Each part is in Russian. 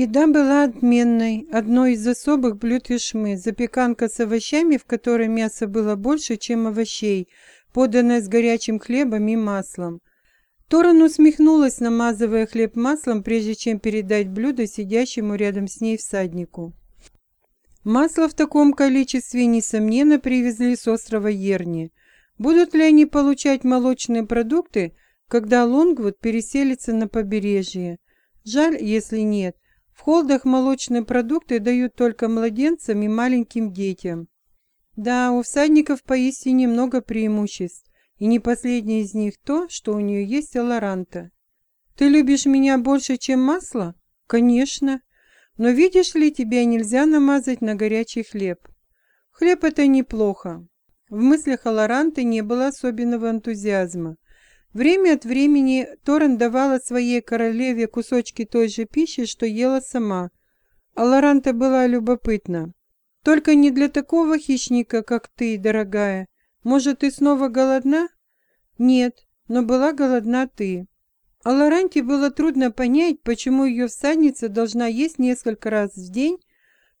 Еда была отменной, одной из особых блюд Ишмы, запеканка с овощами, в которой мяса было больше, чем овощей, поданная с горячим хлебом и маслом. Торан усмехнулась, намазывая хлеб маслом, прежде чем передать блюдо сидящему рядом с ней всаднику. Масло в таком количестве, несомненно, привезли с острова Ерни. Будут ли они получать молочные продукты, когда Лонгвуд переселится на побережье? Жаль, если нет. В холдах молочные продукты дают только младенцам и маленьким детям. Да, у всадников поистине много преимуществ, и не последнее из них то, что у нее есть Аларанта. «Ты любишь меня больше, чем масло?» «Конечно. Но видишь ли, тебя нельзя намазать на горячий хлеб. Хлеб — это неплохо». В мыслях Аларанты не было особенного энтузиазма. Время от времени Торрен давала своей королеве кусочки той же пищи, что ела сама. А Лоранта была любопытна. «Только не для такого хищника, как ты, дорогая. Может, ты снова голодна?» «Нет, но была голодна ты». А Лоранте было трудно понять, почему ее всадница должна есть несколько раз в день,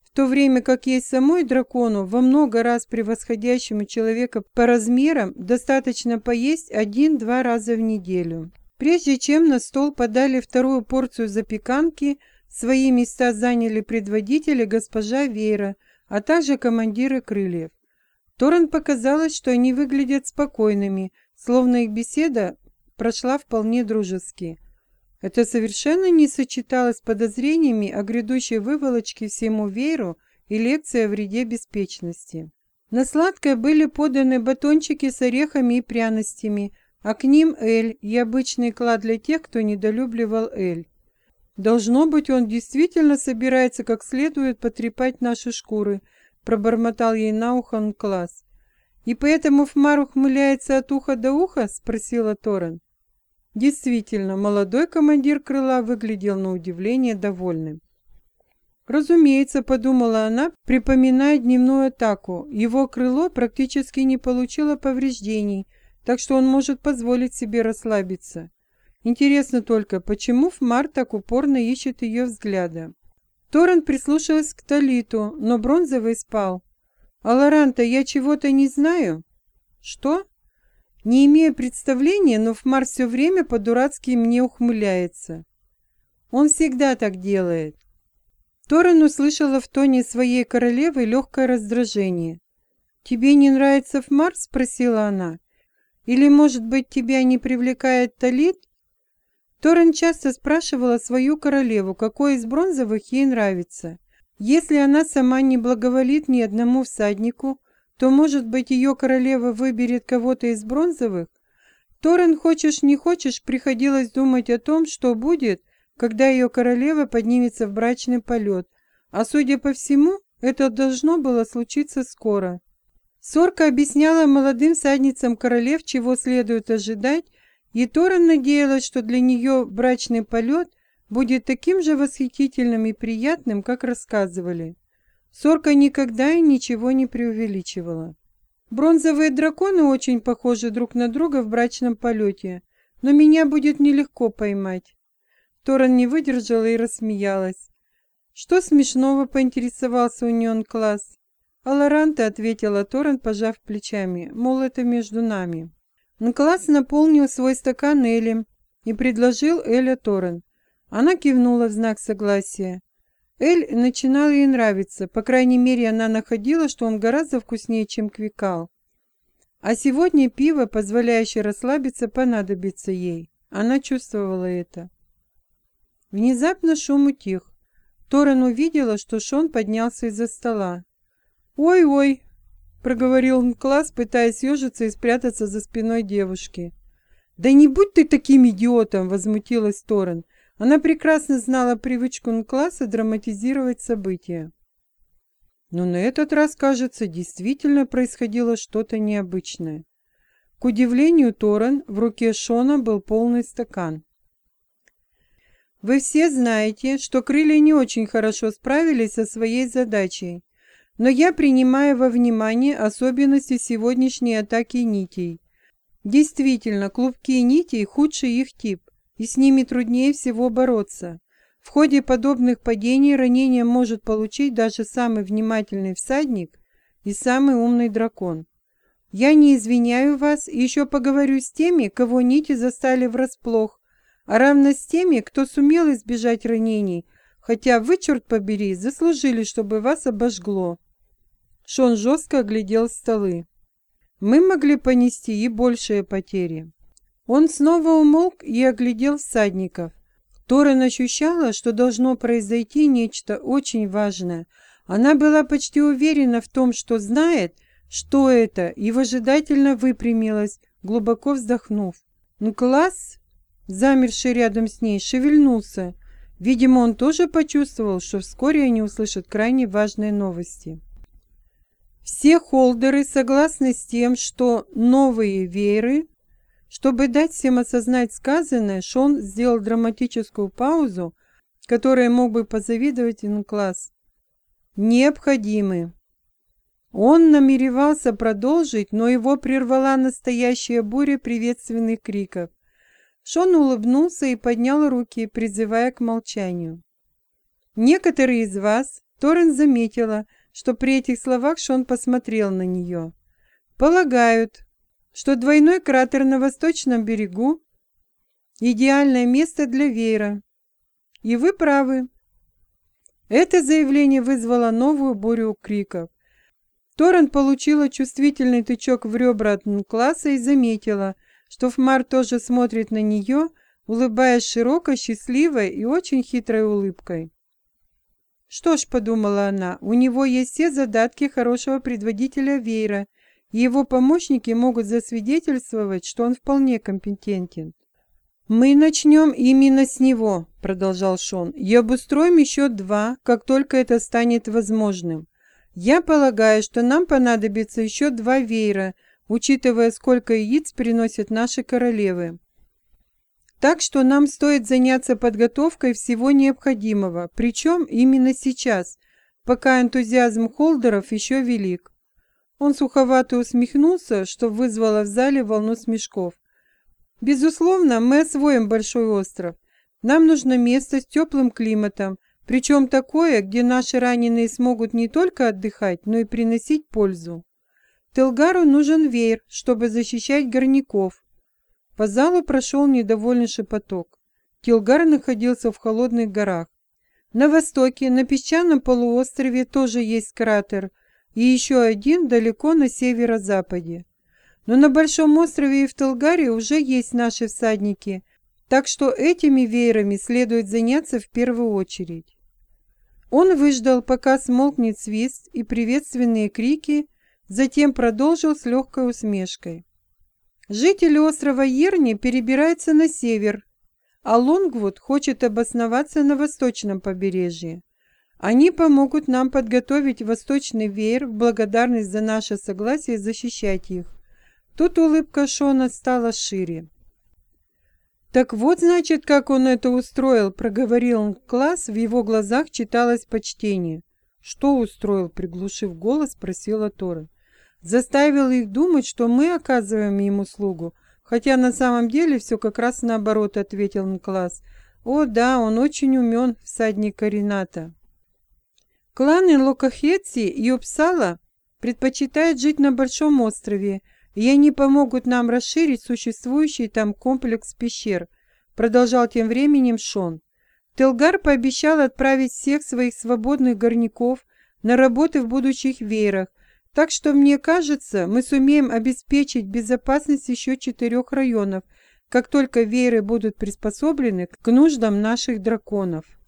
в то время как ей самой дракону, во много раз превосходящему человека по размерам, достаточно поесть один-два раза в неделю. Прежде чем на стол подали вторую порцию запеканки, свои места заняли предводители госпожа Вейра, а также командиры крыльев. Торрен показалось, что они выглядят спокойными, словно их беседа прошла вполне дружески. Это совершенно не сочеталось с подозрениями о грядущей выволочке всему вееру и лекции о вреде беспечности. На сладкое были поданы батончики с орехами и пряностями, а к ним эль и обычный клад для тех, кто недолюбливал эль. «Должно быть, он действительно собирается как следует потрепать наши шкуры», пробормотал ей на ухо класс. «И поэтому Фмар ухмыляется от уха до уха?» спросила Торрен. Действительно, молодой командир крыла выглядел на удивление довольным. Разумеется, подумала она, припоминая дневную атаку, его крыло практически не получило повреждений, так что он может позволить себе расслабиться. Интересно только, почему Фмар так упорно ищет ее взгляда? Торрен прислушалась к Талиту, но Бронзовый спал. «А Лоранта, я чего-то не знаю?» «Что?» Не имея представления, но Фмар все время по-дурацки мне ухмыляется. Он всегда так делает. Торрен услышала в тоне своей королевы легкое раздражение. «Тебе не нравится Фмар?» — спросила она. «Или, может быть, тебя не привлекает Талит?» Торрен часто спрашивала свою королеву, какой из бронзовых ей нравится. Если она сама не благоволит ни одному всаднику, то, может быть, ее королева выберет кого-то из бронзовых? Торрен, хочешь не хочешь, приходилось думать о том, что будет, когда ее королева поднимется в брачный полет, а, судя по всему, это должно было случиться скоро. Сорка объясняла молодым садницам королев, чего следует ожидать, и Торрен надеялась, что для нее брачный полет будет таким же восхитительным и приятным, как рассказывали. Сорка никогда и ничего не преувеличивала. Бронзовые драконы очень похожи друг на друга в брачном полете, но меня будет нелегко поймать. Торан не выдержала и рассмеялась. Что смешного, поинтересовался у нее класс. Аларанта ответила Торан, пожав плечами, мол, это между нами. Нкласс наполнил свой стакан Элем и предложил Эля Торрен. Она кивнула в знак согласия. Эль начинал ей нравиться, по крайней мере, она находила, что он гораздо вкуснее, чем квикал. А сегодня пиво, позволяющее расслабиться, понадобится ей. Она чувствовала это. Внезапно шум утих. Торрен увидела, что Шон поднялся из-за стола. «Ой-ой!» — проговорил он класс, пытаясь съежиться и спрятаться за спиной девушки. «Да не будь ты таким идиотом!» — возмутилась Торрен. Она прекрасно знала привычку Нкласса драматизировать события. Но на этот раз, кажется, действительно происходило что-то необычное. К удивлению Торрен, в руке Шона был полный стакан. Вы все знаете, что крылья не очень хорошо справились со своей задачей, но я принимаю во внимание особенности сегодняшней атаки нитей. Действительно, клубки нитей – худший их тип и с ними труднее всего бороться. В ходе подобных падений ранение может получить даже самый внимательный всадник и самый умный дракон. Я не извиняю вас и еще поговорю с теми, кого нити застали врасплох, а равно с теми, кто сумел избежать ранений, хотя вы, черт побери, заслужили, чтобы вас обожгло. Шон жестко оглядел столы. Мы могли понести и большие потери. Он снова умолк и оглядел всадников. Торрен ощущала, что должно произойти нечто очень важное. Она была почти уверена в том, что знает, что это, и выжидательно выпрямилась, глубоко вздохнув. Класс, замерший рядом с ней, шевельнулся. Видимо, он тоже почувствовал, что вскоре они услышат крайне важные новости. Все холдеры согласны с тем, что новые вееры чтобы дать всем осознать сказанное, Шон сделал драматическую паузу, которой мог бы позавидовать инкласс. Необходимы. Он намеревался продолжить, но его прервала настоящая буря приветственных криков. Шон улыбнулся и поднял руки, призывая к молчанию. Некоторые из вас, Торрен заметила, что при этих словах Шон посмотрел на нее, полагают, что двойной кратер на восточном берегу – идеальное место для веера. И вы правы. Это заявление вызвало новую бурю криков. Торрен получила чувствительный тычок в ребра от класса и заметила, что Фмар тоже смотрит на нее, улыбаясь широкой, счастливой и очень хитрой улыбкой. «Что ж», — подумала она, — «у него есть все задатки хорошего предводителя веера, его помощники могут засвидетельствовать, что он вполне компетентен. «Мы начнем именно с него», — продолжал Шон, — «и обустроим еще два, как только это станет возможным. Я полагаю, что нам понадобится еще два веера, учитывая, сколько яиц приносят наши королевы. Так что нам стоит заняться подготовкой всего необходимого, причем именно сейчас, пока энтузиазм холдеров еще велик. Он суховато усмехнулся, что вызвало в зале волну смешков. «Безусловно, мы освоим Большой остров. Нам нужно место с теплым климатом, причем такое, где наши раненые смогут не только отдыхать, но и приносить пользу. Телгару нужен веер, чтобы защищать горняков». По залу прошел недовольный шепоток. Тилгар находился в холодных горах. На востоке, на песчаном полуострове, тоже есть кратер, и еще один далеко на северо-западе. Но на Большом острове и в Толгаре уже есть наши всадники, так что этими веерами следует заняться в первую очередь. Он выждал, пока смолкнет свист и приветственные крики, затем продолжил с легкой усмешкой. Жители острова Ерни перебираются на север, а Лонгвуд хочет обосноваться на восточном побережье. Они помогут нам подготовить восточный веер в благодарность за наше согласие защищать их. Тут улыбка Шона стала шире. «Так вот, значит, как он это устроил», — проговорил он класс, в его глазах читалось почтение. «Что устроил?» — приглушив голос, спросила Тора. «Заставил их думать, что мы оказываем им услугу, хотя на самом деле все как раз наоборот», — ответил Класс. «О, да, он очень умен, всадник Карината». Кланы Локахетси и Упсала предпочитают жить на Большом острове, и они помогут нам расширить существующий там комплекс пещер, продолжал тем временем Шон. Телгар пообещал отправить всех своих свободных горняков на работы в будущих веерах, так что, мне кажется, мы сумеем обеспечить безопасность еще четырех районов, как только вееры будут приспособлены к нуждам наших драконов.